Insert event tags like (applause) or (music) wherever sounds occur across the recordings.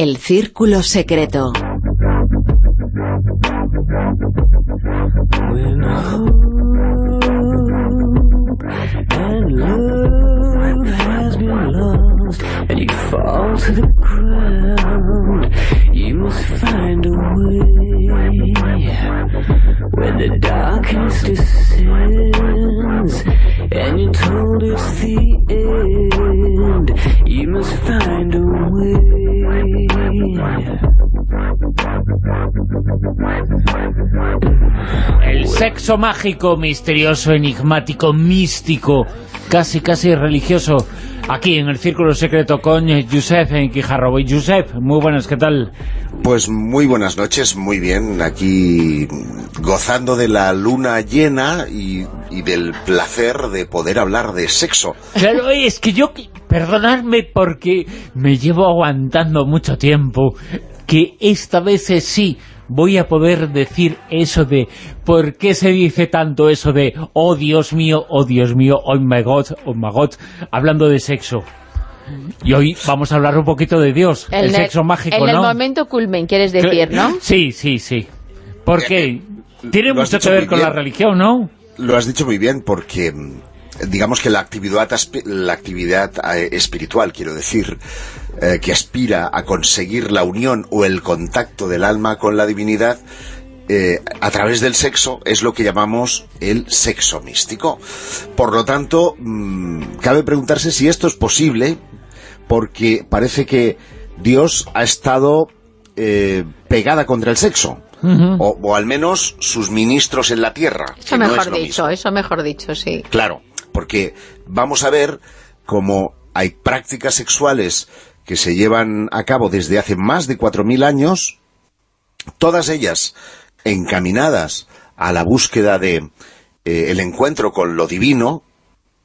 El Círculo Secreto. Sexo mágico, misterioso, enigmático, místico, casi casi religioso, aquí en el Círculo Secreto con Josep en Quijarro. Y Josep, muy buenas, ¿qué tal? Pues muy buenas noches, muy bien, aquí gozando de la luna llena y, y del placer de poder hablar de sexo. Claro, es que yo, perdonadme porque me llevo aguantando mucho tiempo, que esta vez sí voy a poder decir eso de ¿por qué se dice tanto eso de oh Dios mío, oh Dios mío, oh my God, oh my God, hablando de sexo? Y hoy vamos a hablar un poquito de Dios, el, sexo mágico, en ¿no? En el momento culmen, quieres decir, ¿no? (laughs) Sí, sí, sí. Porque Eh, tiene lo has mucho que ver con la religión, ¿no? Lo has dicho muy bien porque mm, digamos que la actividad, la actividad eh, espiritual, quiero decir, eh, que aspira a conseguir la unión o el contacto del alma con la divinidad, eh, a través del sexo es lo que llamamos el sexo místico. Por lo tanto, mm, cabe preguntarse si esto es posible, porque parece que Dios ha estado eh, pegada contra el sexo. o, o al menos sus ministros en la tierra. Eso no mejor es dicho, mismo. eso mejor dicho, sí. Claro, porque vamos a ver cómo hay prácticas sexuales que se llevan a cabo desde hace más de 4.000 años, todas ellas encaminadas a la búsqueda de eh, el encuentro con lo divino,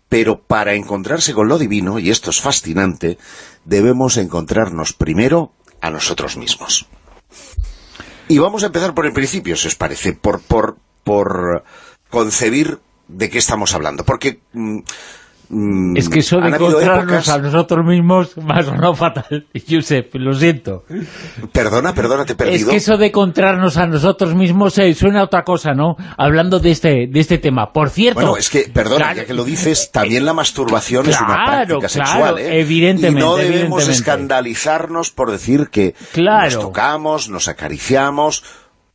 pero para encontrarse con lo divino, y esto es fascinante, debemos encontrarnos primero a nosotros mismos. Y vamos a empezar por el principio, si os parece, por, por, por concebir de qué estamos hablando. Porque... mm, mm, Es que eso de encontrarnos épocas- a nosotros mismos (laughs) más o no fatal, Josep, lo siento. Perdona, perdona, te he Es perdido. que eso de encontrarnos a nosotros mismos eh, suena a otra cosa, ¿no? Hablando de este de este tema. Por cierto... Bueno, es que, perdona, Claro, ya que lo dices, también la masturbación es una Claro, práctica claro, sexual, ¿eh? evidentemente, Y no debemos evidentemente. escandalizarnos por decir que Claro. nos tocamos, nos acariciamos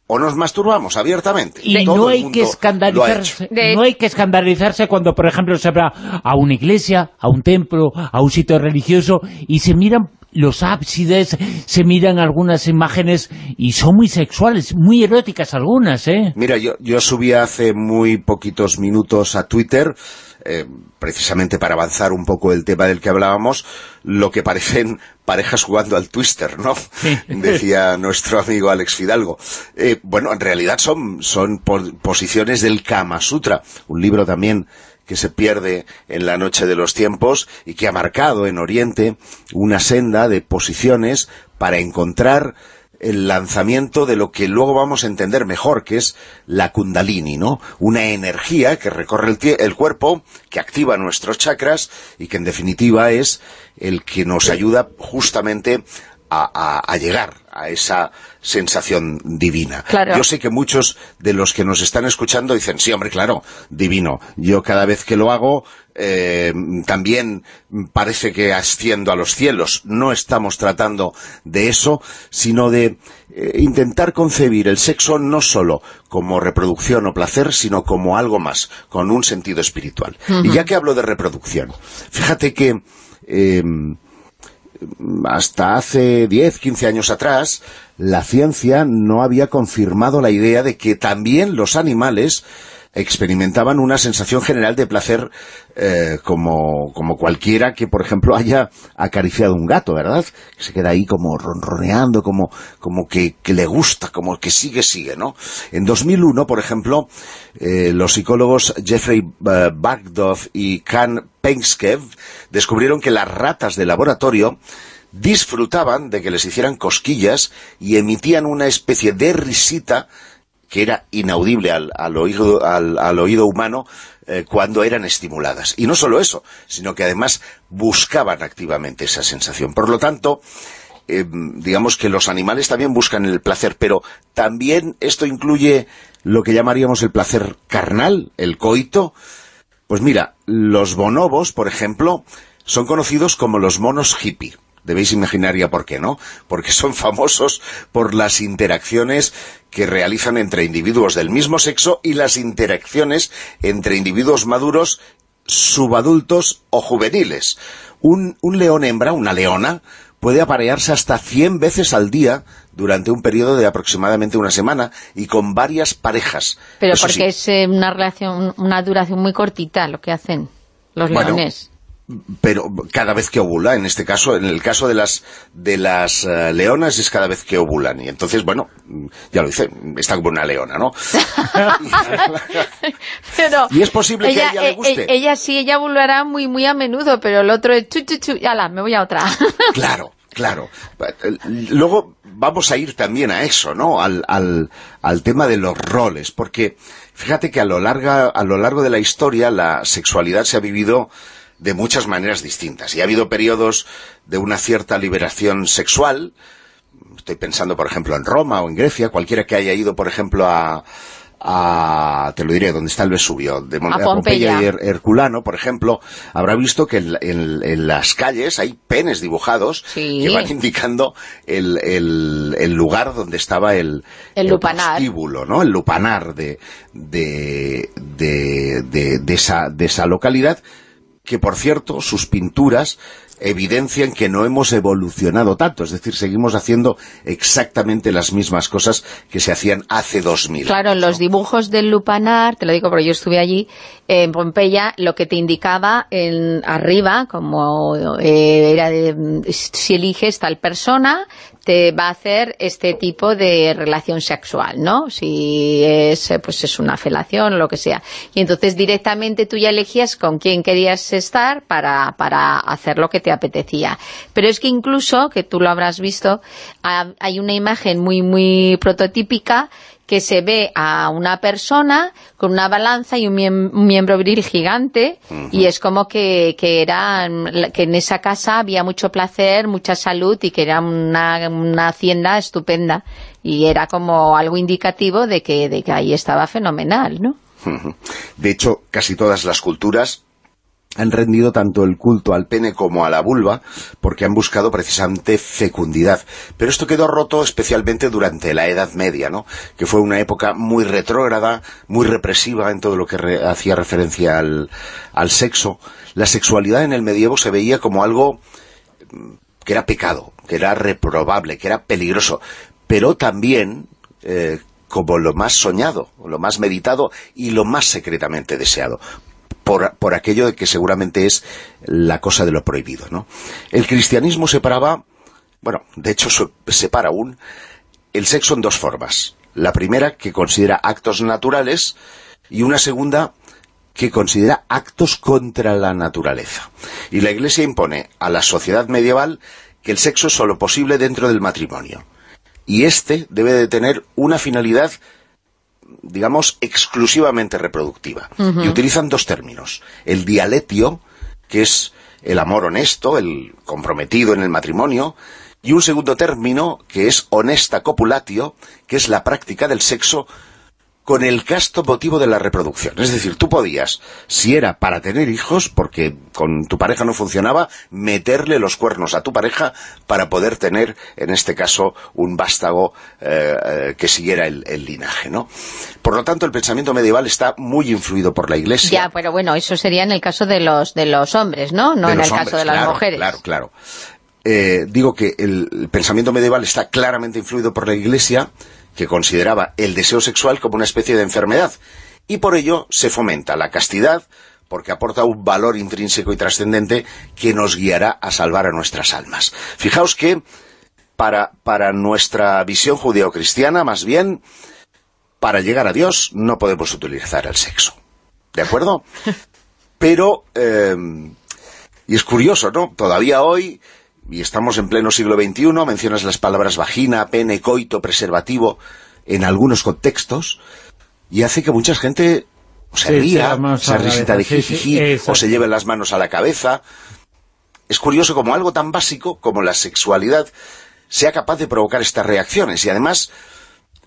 o nos masturbamos abiertamente. Y Todo no hay que escandalizarse, De- no hay que escandalizarse cuando, por ejemplo, se va a una iglesia, a un templo, a un sitio religioso y se miran los ábsides, se miran algunas imágenes y son muy sexuales, muy eróticas algunas, ¿eh? Mira, yo, yo subí hace muy poquitos minutos a Twitter, eh, precisamente para avanzar un poco el tema del que hablábamos, lo que parecen (laughs) parejas jugando al twister, ¿no? (laughs) Decía nuestro amigo Alex Fidalgo. Eh, bueno, en realidad son, son po- posiciones del Kama Sutra, un libro también que se pierde en la noche de los tiempos y que ha marcado en Oriente una senda de posiciones para encontrar el lanzamiento de lo que luego vamos a entender mejor, que es la kundalini, ¿no? Una energía que recorre el, cuerpo, que activa nuestros chakras y que en definitiva es el que nos ayuda justamente a, a- a llegar a esa sensación divina. Claro. Yo sé que muchos de los que nos están escuchando dicen, sí, hombre, claro, divino. Yo cada vez que lo hago eh, también parece que asciendo a los cielos. No estamos tratando de eso, sino de eh, intentar concebir el sexo no solo como reproducción o placer, sino como algo más, con un sentido espiritual. Y ya que hablo de reproducción, fíjate que... eh, hasta hace 10, 15 años atrás, la ciencia no había confirmado la idea de que también los animales experimentaban una sensación general de placer eh, como, como cualquiera que, por ejemplo, haya acariciado un gato, ¿verdad? Que se queda ahí como ronroneando, como, como que, le gusta, como que sigue, sigue, ¿no? En 2001, por ejemplo, eh, los psicólogos Jeffrey eh, Bagdoff y Kan Penkskev descubrieron que las ratas de laboratorio disfrutaban de que les hicieran cosquillas y emitían una especie de risita que era inaudible al, al oído, al, oído humano eh, cuando eran estimuladas. Y no solo eso, sino que además buscaban activamente esa sensación. Por lo tanto, eh, digamos que los animales también buscan el placer, pero también esto incluye lo que llamaríamos el placer carnal, el coito. Pues mira, los bonobos, por ejemplo, son conocidos como los monos hippie. Debéis imaginar ya por qué, ¿no? Porque son famosos por las interacciones que realizan entre individuos del mismo sexo y las interacciones entre individuos maduros, subadultos o juveniles. Un, un león hembra, una leona, puede aparearse hasta 100 veces al día durante un periodo de aproximadamente una semana y con varias parejas. Pero porque es eh, una relación, una duración muy cortita lo que hacen los leones pero cada vez que ovula, en este caso, en el caso de las de las eh, leonas es cada vez que ovulan, y entonces, bueno, ya lo dice, está como una leona, ¿no? (laughs) y es posible que a ella le eh, guste. Ella, sí, ella ovulará muy muy a menudo, pero el otro es chu, chu, chu, la, me voy a otra. (laughs) claro, claro. Luego vamos a ir también a eso, ¿no? Al, al, al tema de los roles, porque fíjate que a lo, larga, a lo largo de la historia la sexualidad se ha vivido de muchas maneras distintas. Y ha habido periodos de una cierta liberación sexual, estoy pensando por ejemplo en Roma o en Grecia, cualquiera que haya ido por ejemplo a, a, te lo diré, donde está el Vesubio, de a Pompeya, y Herculano, por ejemplo, habrá visto que en, las calles hay penes dibujados que van indicando el, el, lugar donde estaba el, el, lupanar. ¿no? El lupanar de, de, de, de, esa, de esa localidad que por cierto, sus pinturas evidencian que no hemos evolucionado tanto, es decir, seguimos haciendo exactamente las mismas cosas que se hacían hace dos mil Claro, en los dibujos del lupanar, te lo digo porque yo estuve allí, en Pompeya, lo que te indicaba en arriba, como eh, era de, si eliges tal persona, te va a hacer este tipo de relación sexual, ¿no? Si es, pues es una felación o lo que sea. Y entonces directamente tú ya elegías con quién querías estar para, para hacer lo que te apetecía. Pero es que incluso, que tú lo habrás visto, hay una imagen muy, muy prototípica que se ve a una persona con una balanza y un, miembro viril gigante y es como que, que, era que en esa casa había mucho placer, mucha salud y que era una, una hacienda estupenda. Y era como algo indicativo de que, de que ahí estaba fenomenal, ¿no? De hecho, casi todas las culturas han rendido tanto el culto al pene como a la vulva porque han buscado precisamente fecundidad. Pero esto quedó roto especialmente durante la Edad Media, ¿no? que fue una época muy retrógrada, muy represiva en todo lo que hacía referencia al, sexo. La sexualidad en el medievo se veía como algo mm, que era pecado, que era reprobable, que era peligroso, pero también eh, como lo más soñado, lo más meditado y lo más secretamente deseado por, aquello de que seguramente es la cosa de lo prohibido. ¿no? El cristianismo separaba, bueno, de hecho separa aún el sexo en dos formas. La primera, que considera actos naturales, y una segunda, que considera actos contra la naturaleza. Y la Iglesia impone a la sociedad medieval que el sexo es solo posible dentro del matrimonio. Y este debe de tener una finalidad digamos, exclusivamente reproductiva. Y utilizan dos términos. El dialetio, que es el amor honesto, el comprometido en el matrimonio, y un segundo término, que es honesta copulatio, que es la práctica del sexo con el casto motivo de la reproducción. Es decir, tú podías, si era para tener hijos, porque con tu pareja no funcionaba, meterle los cuernos a tu pareja para poder tener, en este caso, un vástago eh, que siguiera el, linaje, ¿no? Por lo tanto, el pensamiento medieval está muy influido por la Iglesia. Ya, pero bueno, eso sería en el caso de los, de los hombres, ¿no? No en el caso de las mujeres. Claro, claro. Eh, digo que el pensamiento medieval está claramente influido por la Iglesia, que consideraba el deseo sexual como una especie de enfermedad, y por ello se fomenta la castidad, porque aporta un valor intrínseco y trascendente que nos guiará a salvar a nuestras almas. Fijaos que para, para nuestra visión judeocristiana, más bien, para llegar a Dios no podemos utilizar el sexo. ¿De acuerdo? (laughs) Pero, eh, y es curioso, ¿no? Todavía hoy y estamos en pleno siglo XXI, mencionas las palabras vagina, pene, coito, preservativo, en algunos contextos, y hace que mucha gente se ría, se risita de jijiji, o se lleve las manos a la cabeza. Es curioso como algo tan básico como la sexualidad sea capaz de provocar estas reacciones. Y además,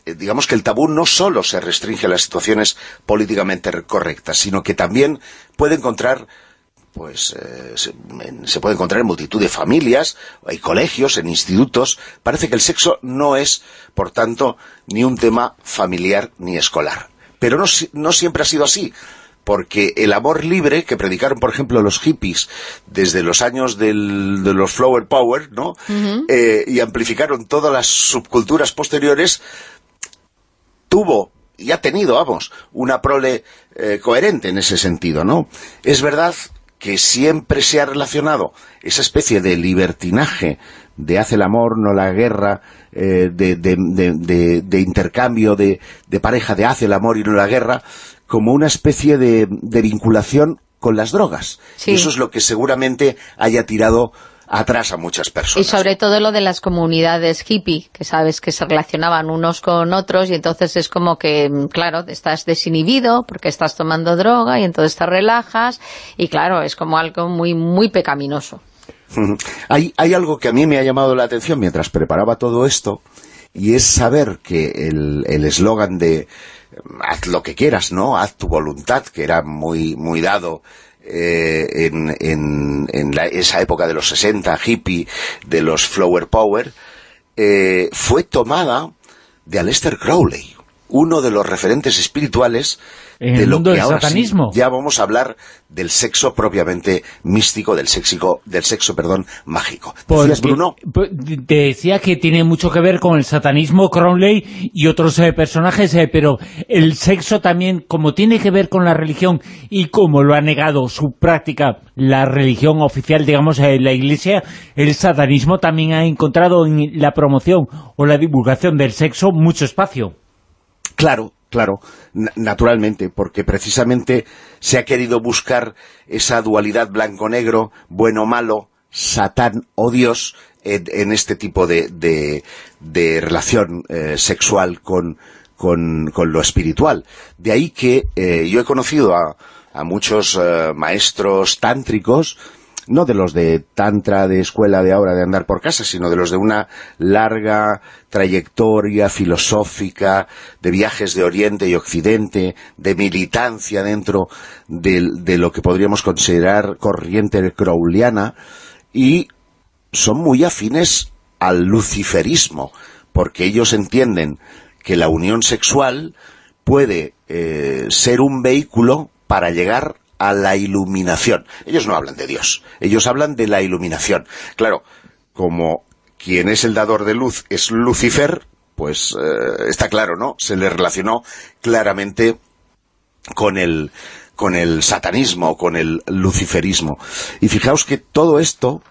eh, digamos que el tabú no solo se restringe a las situaciones políticamente correctas, sino que también puede encontrar pues eh, se, puede encontrar en multitud de familias, hay colegios, en institutos. Parece que el sexo no es, por tanto, ni un tema familiar ni escolar. Pero no, no siempre ha sido así porque el amor libre que predicaron, por ejemplo, los hippies desde los años de los Flower Power, ¿no? Eh, y amplificaron todas las subculturas posteriores, tuvo y ha tenido, vamos, una prole eh, coherente en ese sentido, ¿no? Es verdad que siempre se ha relacionado esa especie de libertinaje de hace el amor, no la guerra, eh, de, de, intercambio de, pareja de hace el amor y no la guerra, como una especie de, vinculación con las drogas. Y eso es lo que seguramente haya tirado atrás a muchas personas. Y sobre todo lo de las comunidades hippie, que sabes que se relacionaban unos con otros y entonces es como que, claro, estás desinhibido porque estás tomando droga y entonces te relajas y claro, es como algo muy, muy pecaminoso. hay, hay algo que a mí me ha llamado la atención mientras preparaba todo esto y es saber que el eslogan de haz lo que quieras, ¿no? Haz tu voluntad, que era muy, muy dado eh, en, en, esa época de los 60, hippie, de los Flower Power, eh, fue tomada de Aleister Crowley, uno de los referentes espirituales en el mundo del satanismo. ya vamos a hablar del sexo propiamente místico, del sexo, del sexo perdón, mágico. ¿Decías, Bruno? Te decía que tiene mucho que ver con el satanismo, Crowley y otros eh, personajes, eh, pero el sexo también, como tiene que ver con la religión y como lo ha negado su práctica, la religión oficial, digamos, eh, la Iglesia, el satanismo también ha encontrado en la promoción o la divulgación del sexo mucho espacio. Claro, Claro, naturalmente, porque precisamente se ha querido buscar esa dualidad blanco-negro, bueno-malo, Satán o Dios, en, este tipo de, relación eh, sexual con, lo espiritual. De ahí que eh, yo he conocido a, muchos eh, maestros tántricos no de los de tantra de escuela de ahora de andar por casa, sino de los de una larga trayectoria filosófica, de viajes de Oriente y Occidente, de militancia dentro de, lo que podríamos considerar corriente crowliana, y son muy afines al luciferismo, porque ellos entienden que la unión sexual puede eh, ser un vehículo para llegar a la iluminación. Ellos no hablan de Dios, ellos hablan de la iluminación. Claro, como quien es el dador de luz es Lucifer, pues eh, está claro, ¿no? Se le relacionó claramente con el, con el satanismo, con el luciferismo. Y fijaos que todo esto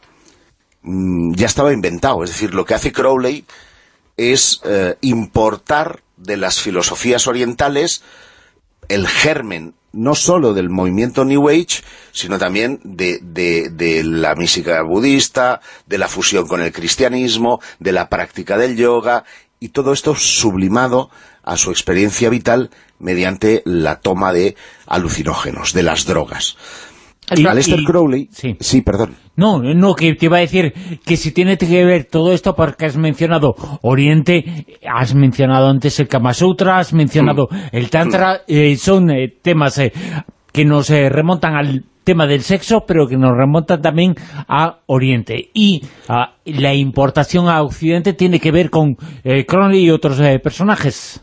mm, ya estaba inventado, es decir, lo que hace Crowley es eh, importar de las filosofías orientales el germen no solo del movimiento New Age, sino también de, la mística budista, de la fusión con el cristianismo, de la práctica del yoga, y todo esto sublimado a su experiencia vital mediante la toma de alucinógenos, de las drogas. Y Aleister Crowley... Sí. perdón. No, no, que te iba a decir que si tiene que ver todo esto porque has mencionado Oriente, has mencionado antes el Kama Sutra, has mencionado mm. el Tantra, eh, son eh, temas eh, que nos remontan al tema del sexo, pero que nos remontan también a Oriente. Y ah, la importación a Occidente tiene que ver con Crowley y otros personajes.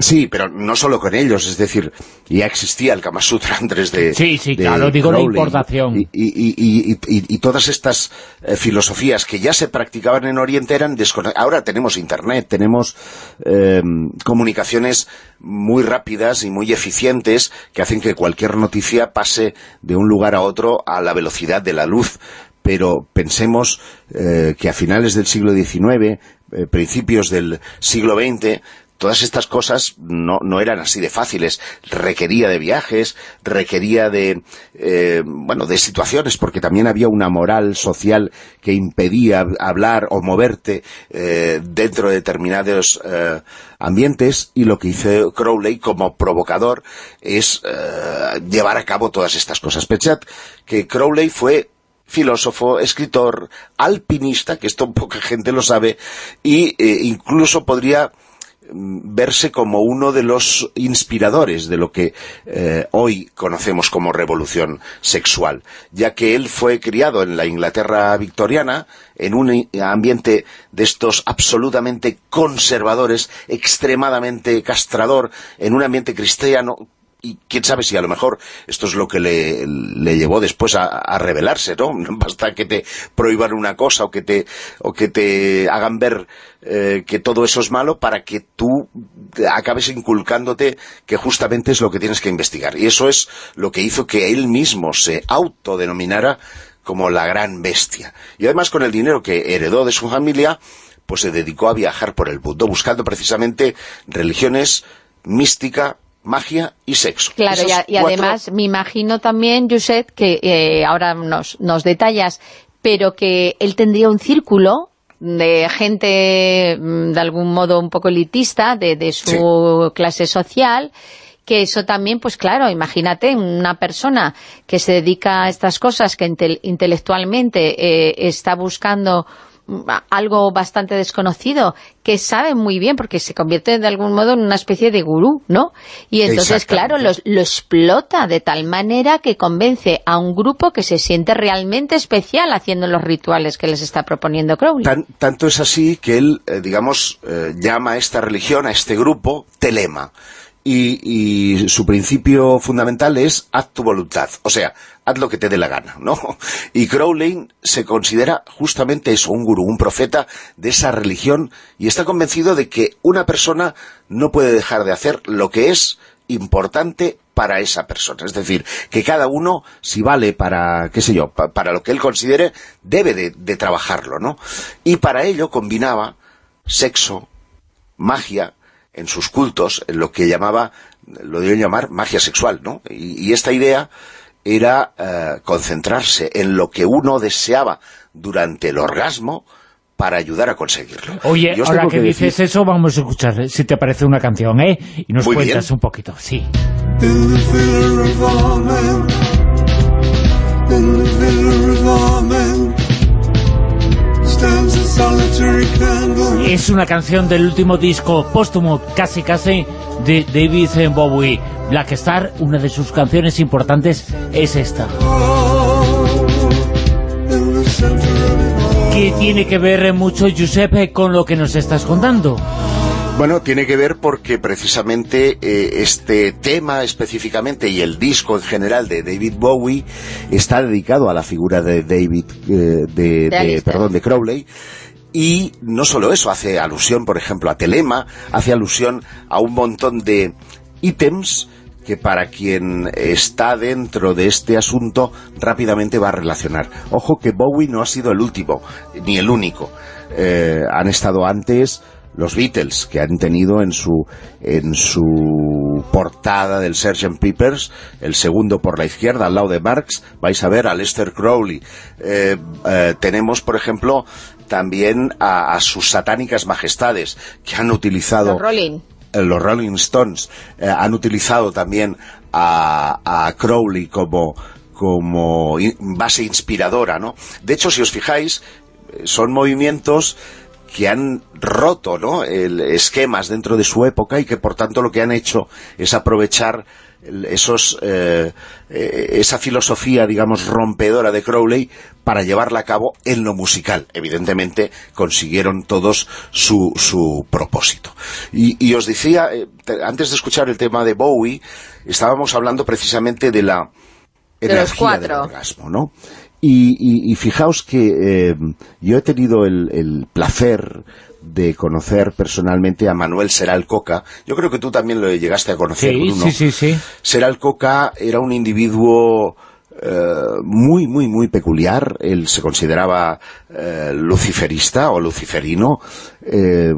Sí, pero no solo con ellos, es decir, ya existía el Kama Sutra (laughs) antes de Sí, sí, claro, digo la importación. Y, todas estas eh, filosofías que ya se practicaban en Oriente eran desconocidas. Ahora tenemos Internet, tenemos eh, comunicaciones muy rápidas y muy eficientes que hacen que cualquier noticia pase de un lugar a otro a la velocidad de la luz pero pensemos eh, que a finales del siglo XIX, principios del siglo XX, todas estas cosas no, eran así de fáciles, requería de viajes, requería de, eh, bueno, de situaciones, porque también había una moral social que impedía hablar o moverte eh, dentro de determinados eh, ambientes, y lo que hizo Crowley como provocador es llevar a cabo todas estas cosas. Pensad que Crowley fue filósofo, escritor, alpinista, que esto poca gente lo sabe, eh, incluso podría verse como uno de los inspiradores de lo que eh, hoy conocemos como revolución sexual, ya que él fue criado en la Inglaterra victoriana, en un ambiente de estos absolutamente conservadores, extremadamente castrador, en un ambiente cristiano y quién sabe si a lo mejor esto es lo que le, llevó después a, rebelarse, ¿no? No (laughs) basta que te prohíban una cosa o que te, o que te hagan ver eh, que todo eso es malo para que tú acabes inculcándote que justamente es lo que tienes que investigar. Y eso es lo que hizo que él mismo se autodenominara como la gran bestia. Y además con el dinero que heredó de su familia, pues se dedicó a viajar por el mundo, buscando precisamente religiones, mística, magia y sexo. Claro, y, además me imagino también, Josep, que eh, ahora nos, nos detallas, pero que él tendría un círculo de gente mm, de algún modo un poco elitista de, de su clase social que eso también, pues claro, imagínate una persona que se dedica a estas cosas, que intelectualmente eh, está buscando algo bastante desconocido, que sabe muy bien, porque se convierte de algún modo en una especie de gurú, ¿no? Y entonces, claro, lo, explota de tal manera que convence a un grupo que se siente realmente especial haciendo los rituales que les está proponiendo Crowley. tanto es así que él, eh, digamos, eh, llama a esta religión, a este grupo, telema y, su principio fundamental es haz tu voluntad, o sea, haz lo que te dé la gana, ¿no? (laughs) Y Crowley se considera justamente eso, un gurú, un profeta de esa religión, y está convencido de que una persona no puede dejar de hacer lo que es importante para esa persona. Es decir, que cada uno, si vale para, qué sé yo, para lo que él considere, debe de, de trabajarlo, ¿no? Y para ello combinaba sexo, magia, en sus cultos, en lo que llamaba, lo deben llamar magia sexual, ¿no? Y, esta idea era eh, concentrarse en lo que uno deseaba durante el orgasmo para ayudar a conseguirlo. Oye, ahora que, dices eso, vamos a escuchar, si te parece una canción, ¿eh? Y nos cuentas un poquito, sí. Es una canción del último disco póstumo, casi casi, de David Bowie. Black Star, una de sus canciones importantes es esta. ¿Qué tiene que ver mucho, Giuseppe, con lo que nos estás contando? Bueno, tiene que ver porque precisamente eh, este tema específicamente y el disco en general de David Bowie está dedicado a la figura de David, eh, de, perdón, de Crowley, y no solo eso, hace alusión, por ejemplo, a Telema, hace alusión a un montón de ítems que para quien está dentro de este asunto rápidamente va a relacionar. Ojo que Bowie no ha sido el último, ni el único. Eh, han estado antes los Beatles, que han tenido en su, en su portada del Sgt. Peppers, el segundo por la izquierda, al lado de Marx, vais a ver a Lester Crowley. Eh, eh, tenemos, por ejemplo, también a, sus satánicas majestades, que han utilizado... Los Rolling. Eh, los Rolling Stones han utilizado también a, a Crowley como como base inspiradora, ¿no? De hecho, si os fijáis, son movimientos que han roto ¿no? el, esquemas dentro de su época y que por tanto lo que han hecho es aprovechar esos eh, eh, esa filosofía, digamos, rompedora de Crowley para llevarla a cabo en lo musical. Evidentemente consiguieron todos su, su propósito. Y, os decía, eh, antes de escuchar el tema de Bowie, estábamos hablando precisamente de la energía del orgasmo, ¿no? Y, fijaos que eh, yo he tenido el, placer de conocer personalmente a Manuel Seral Coca. Yo creo que tú también lo llegaste a conocer, sí, Sí, sí, sí. Seral Coca era un individuo eh, muy, muy, muy peculiar. Él se consideraba eh, luciferista o luciferino.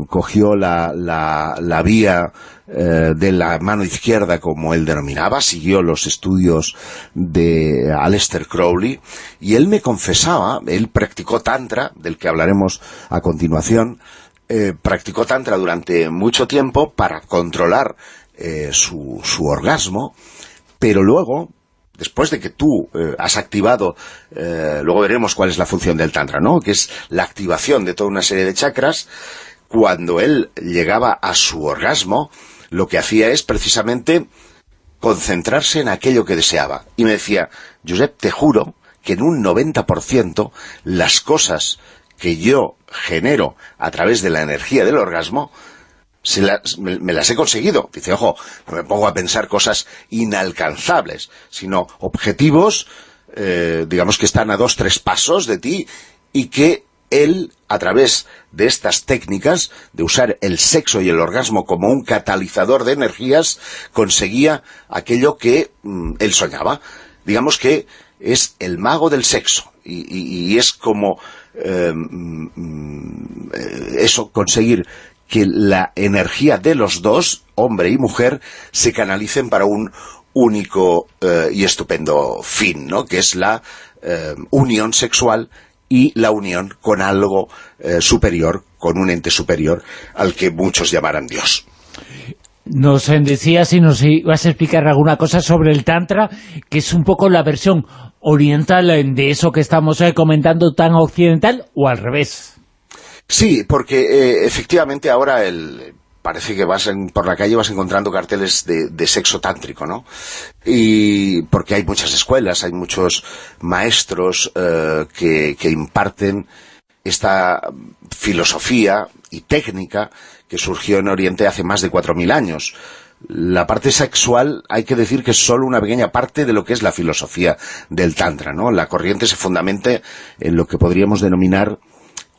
cogió la, la, la vía eh, de la mano izquierda, como él denominaba, siguió los estudios de Aleister Crowley, y él me confesaba, él practicó tantra, del que hablaremos a continuación, eh, practicó tantra durante mucho tiempo para controlar eh, su, su orgasmo, pero luego después de que tú eh, has activado, eh, luego veremos cuál es la función del Tantra, ¿no? Que es la activación de toda una serie de chakras, cuando él llegaba a su orgasmo, lo que hacía es precisamente concentrarse en aquello que deseaba. Y me decía, Josep, te juro que en un 90% las cosas que yo genero a través de la energía del orgasmo me, las he conseguido. Dice, ojo, no me pongo a pensar cosas inalcanzables, sino objetivos, eh, digamos que están a dos, tres pasos de ti y que él, a través de estas técnicas, de usar el sexo y el orgasmo como un catalizador de energías, conseguía aquello que mm, él soñaba. Digamos que es el mago del sexo y, es como eh, mm, mm, eso, conseguir que la energía de los dos, hombre y mujer, se canalicen para un único eh, y estupendo fin, ¿no? que es la eh, unión sexual y la unión con algo eh, superior, con un ente superior al que muchos llamarán Dios. Nos decías si nos ibas a explicar alguna cosa sobre el Tantra, que es un poco la versión oriental de eso que estamos comentando tan occidental, o al revés. Sí, porque eh, efectivamente ahora el, parece que vas por la calle vas encontrando carteles de, sexo tántrico, ¿no? Y porque hay muchas escuelas, hay muchos maestros eh, que, imparten esta filosofía y técnica que surgió en Oriente hace más de 4.000 años. La parte sexual hay que decir que es solo una pequeña parte de lo que es la filosofía del Tantra, ¿no? La corriente se fundamenta en lo que podríamos denominar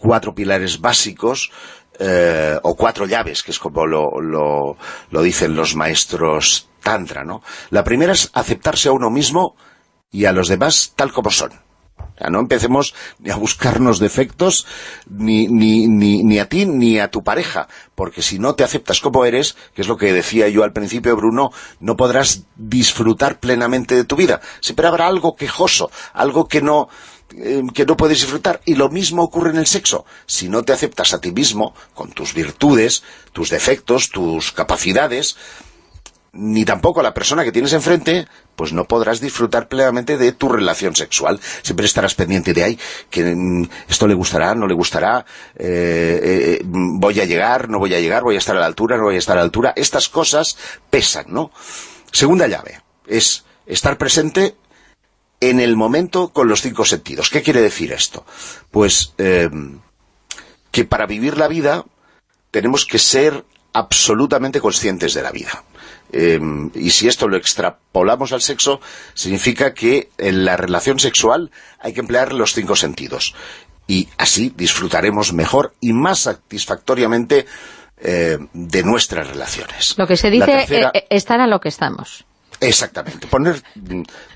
cuatro pilares básicos eh, o cuatro llaves, que es como lo, lo, dicen los maestros tantra, ¿no? La primera es aceptarse a uno mismo y a los demás tal como son. O sea, no empecemos ni a buscarnos defectos ni, ni, ni, ni, a ti ni a tu pareja, porque si no te aceptas como eres, que es lo que decía yo al principio, Bruno, no podrás disfrutar plenamente de tu vida. Siempre habrá algo quejoso, algo que no, eh, que no puedes disfrutar. Y lo mismo ocurre en el sexo. Si no te aceptas a ti mismo, con tus virtudes, tus defectos, tus capacidades, ni tampoco a la persona que tienes enfrente, pues no podrás disfrutar plenamente de tu relación sexual. Siempre estarás pendiente de, ahí que mm, esto le gustará, no le gustará, eh, eh, voy a llegar, no voy a llegar, voy a estar a la altura, no voy a estar a la altura. Estas cosas pesan, ¿no? Segunda llave, es estar presente en el momento con los cinco sentidos. ¿Qué quiere decir esto? Pues eh, que para vivir la vida tenemos que ser absolutamente conscientes de la vida. Eh, y si esto lo extrapolamos al sexo, significa que en la relación sexual hay que emplear los cinco sentidos. Y así disfrutaremos mejor y más satisfactoriamente eh, de nuestras relaciones. Lo que se dice, estar a lo que estamos. Exactamente, poner,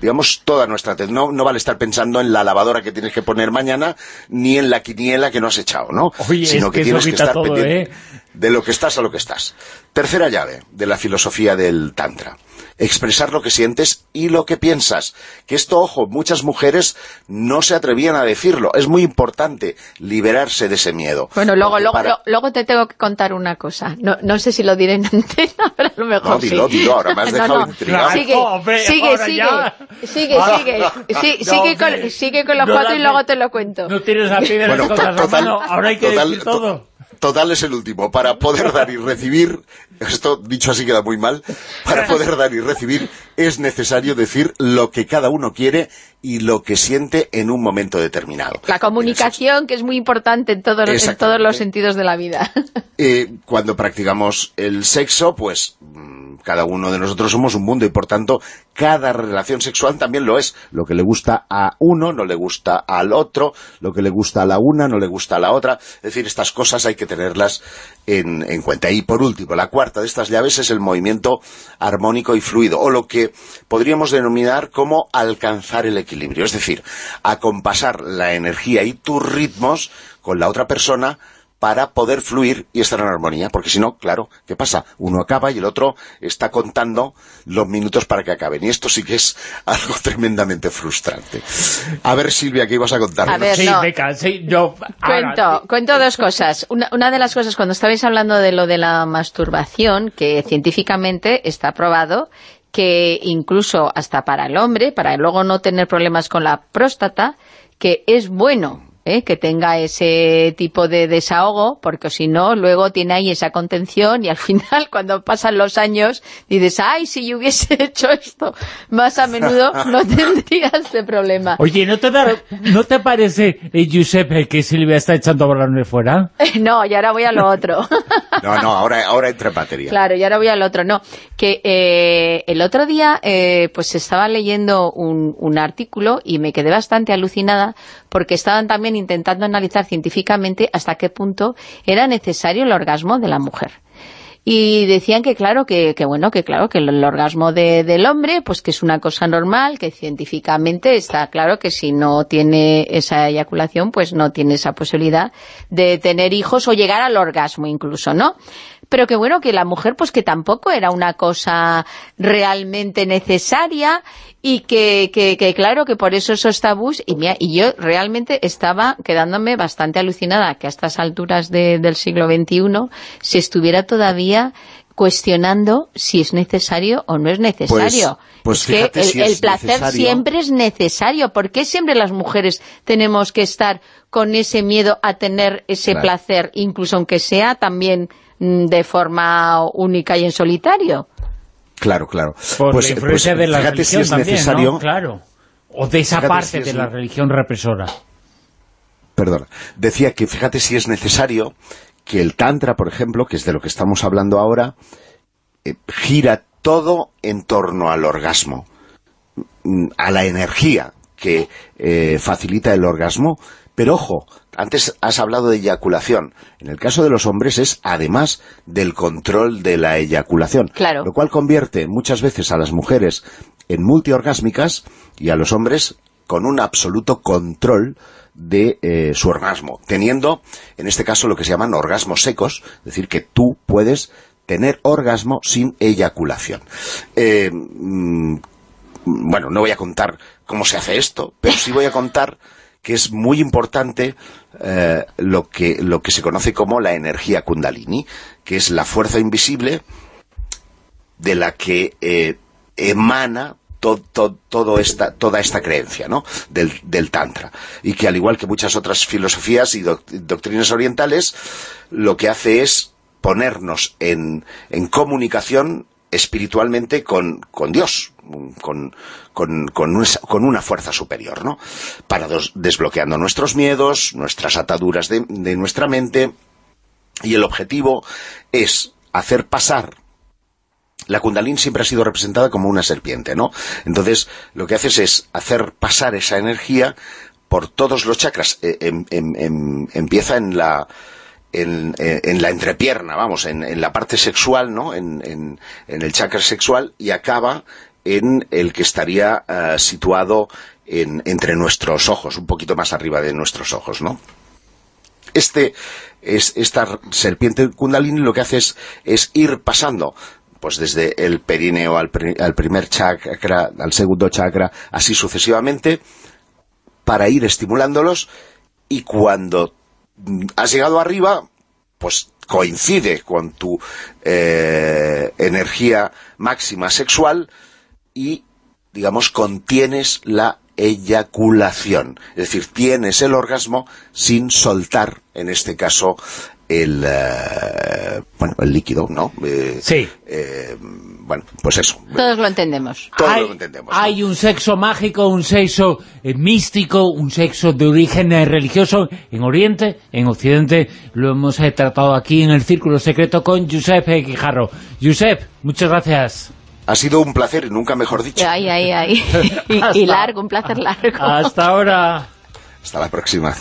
digamos, toda nuestra atención. No, no, vale estar pensando en la lavadora que tienes que poner mañana, ni en la quiniela que no has echado, ¿no? Sino que, tienes que estar pendiente ¿eh? de lo que estás a lo que estás. Tercera llave de la filosofía del Tantra expresar lo que sientes y lo que piensas. Que esto, ojo, muchas mujeres no se atrevían a decirlo. Es muy importante liberarse de ese miedo. Bueno, luego, luego, luego te tengo que contar una cosa. No, no sé si lo diré en antena, (laughs) pero a lo mejor No, dilo, dilo, ahora me has dejado intrigado. Sigue, sigue, sigue, sigue, sigue, con, sigue con los cuatro y luego te lo cuento. No tienes la piedra bueno, total, ahora hay que decir todo. Total es el último. Para poder dar y recibir, esto dicho así queda muy mal, para poder dar y recibir es necesario decir lo que cada uno quiere y lo que siente en un momento determinado. La comunicación, que es muy importante en todos, en todos los sentidos de la vida. (laughs) Eh, cuando practicamos el sexo, pues mm, cada uno de nosotros somos un mundo y por tanto cada relación sexual también lo es. Lo que le gusta a uno no le gusta al otro, lo que le gusta a la una no le gusta a la otra. Es decir, estas cosas hay que tenerlas en, en cuenta. Y por último, la cuarta de estas llaves es el movimiento armónico y fluido, o lo que podríamos denominar como alcanzar el equilibrio, es decir, acompasar la energía y tus ritmos con la otra persona para poder fluir y estar en armonía, porque si no, claro, ¿qué pasa? Uno acaba y el otro está contando los minutos para que acaben, y esto sí que es (laughs) algo tremendamente frustrante. A ver, Silvia, ¿qué ibas a contar? A ver, sí, sí, yo... Cuento, cuento dos cosas. Una, una de las cosas, cuando estabais hablando de lo de la masturbación, que científicamente está probado que incluso hasta para el hombre, para luego no tener problemas con la próstata, que es bueno ¿eh? que tenga ese tipo de desahogo, porque si no, luego tiene ahí esa contención y al (laughs) final, cuando pasan los años, dices, ay, si yo hubiese (laughs) hecho esto más a menudo, no (laughs) tendría este problema. Oye, ¿no te, ¿no te parece, eh, Giuseppe, que Silvia está echando balones fuera? no, y ahora voy a lo otro. no, no, ahora, ahora entra en batería. Claro, y ahora voy al otro. No, que eh, el otro día, eh, pues estaba leyendo un, un artículo y me quedé bastante alucinada porque estaban también intentando analizar científicamente hasta qué punto era necesario el orgasmo de la mujer y decían que claro, que, bueno, que claro, que el, orgasmo del hombre, pues que es una cosa normal, que científicamente está claro que si no tiene esa eyaculación, pues no tiene esa posibilidad de tener hijos o llegar al orgasmo incluso, ¿no? pero que bueno, que la mujer pues que tampoco era una cosa realmente necesaria y que, que, claro que por eso esos tabús, y, y yo realmente estaba quedándome bastante alucinada que a estas alturas del siglo XXI se estuviera todavía cuestionando si es necesario o no es necesario. Pues, pues es que el, placer siempre es necesario. ¿Por qué siempre las mujeres tenemos que estar con ese miedo a tener ese placer, incluso aunque sea también mm, de forma única y en solitario? Claro, claro. Por pues, la influencia pues, de la religión es también, necesario, Claro. O de esa parte de la religión represora. Perdón. Decía que fíjate si es necesario que el Tantra, por ejemplo, que es de lo que estamos hablando ahora, eh, gira todo en torno al orgasmo, mm, a la energía que eh, facilita el orgasmo, pero ojo, antes has hablado de eyaculación. En el caso de los hombres es además del control de la eyaculación. Claro. Lo cual convierte muchas veces a las mujeres en multiorgásmicas y a los hombres con un absoluto control de eh, su orgasmo, teniendo, en este caso, lo que se llaman orgasmos secos, es decir, que tú puedes tener orgasmo sin eyaculación. Eh, mm, bueno, no voy a contar cómo se hace esto, pero sí voy a contar que es muy importante eh, lo, que, lo que se conoce como la energía kundalini, que es la fuerza invisible de la que emana todo esta, toda esta creencia ¿no? del, Tantra. Y que al igual que muchas otras filosofías y doctrinas orientales, lo que hace es ponernos en, en comunicación espiritualmente con, con Dios, con, con, con, una fuerza superior, ¿no? Para desbloqueando nuestros miedos, nuestras ataduras de nuestra mente, y el objetivo es hacer pasar la Kundalini siempre ha sido representada como una serpiente, ¿no? Entonces, lo que haces es hacer pasar esa energía por todos los chakras. Eh, em, em, em, empieza en la... En, eh, la entrepierna, vamos, en, la parte sexual, ¿no? En, el chakra sexual y acaba en el que estaría eh, situado entre nuestros ojos, un poquito más arriba de nuestros ojos, ¿no? Este, es, esta serpiente kundalini lo que hace es, es ir pasando pues desde el perineo al, primer chakra, al segundo chakra, así sucesivamente, para ir estimulándolos y cuando has llegado arriba, pues coincide con tu eh, energía máxima sexual y, digamos, contienes la eyaculación. Es decir, tienes el orgasmo sin soltar, en este caso, el, eh, bueno, el líquido, ¿no? Eh, sí. Eh, bueno, pues eso. Todos lo entendemos. Todos hay, lo entendemos. Hay un sexo mágico, un sexo místico, un sexo de origen religioso en Oriente, en Occidente. Lo hemos tratado aquí en el Círculo Secreto con Josep Guijarro. Josep, muchas gracias. Ha sido un placer, y nunca mejor dicho. Ay, ay, ay. (laughs) y largo, un placer largo. Hasta ahora. Hasta la próxima.